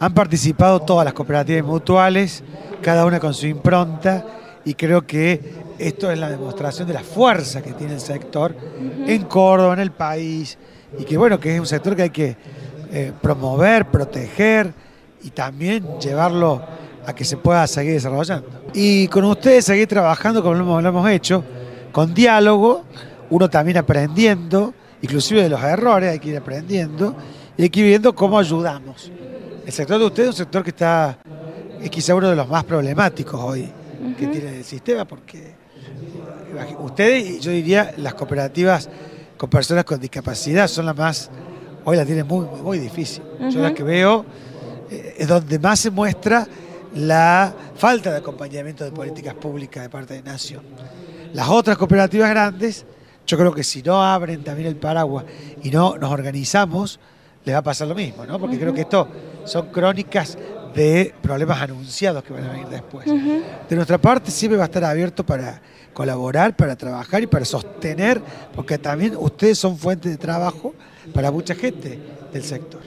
Han participado todas las cooperativas mutuales, cada una con su impronta, y creo que esto es la demostración de la fuerza que tiene el sector en Córdoba, en el país, y que bueno, que es un sector que hay que eh, promover, proteger y también llevarlo a que se pueda seguir desarrollando. Y con ustedes seguir trabajando como lo hemos, hecho, con diálogo, uno también aprendiendo, inclusive de los errores hay que ir aprendiendo, y hay que ir viendo cómo ayudamos. El sector de ustedes es un sector que está, es quizá uno de los más problemáticos hoy que tiene el sistema, porque ustedes, yo diría, las cooperativas con personas con discapacidad son las más, hoy las tienen muy, muy, difícil. Yo las que veo eh, es donde más se muestra la falta de acompañamiento de políticas públicas de parte de Nación. Las otras cooperativas grandes, yo creo que si no abren también el paraguas y no nos organizamos, les va a pasar lo mismo, ¿no? Porque creo que esto son crónicas de problemas anunciados que van a venir después. De nuestra parte siempre va a estar abierto para colaborar, para trabajar y para sostener, porque también ustedes son fuentes de trabajo para mucha gente del sector.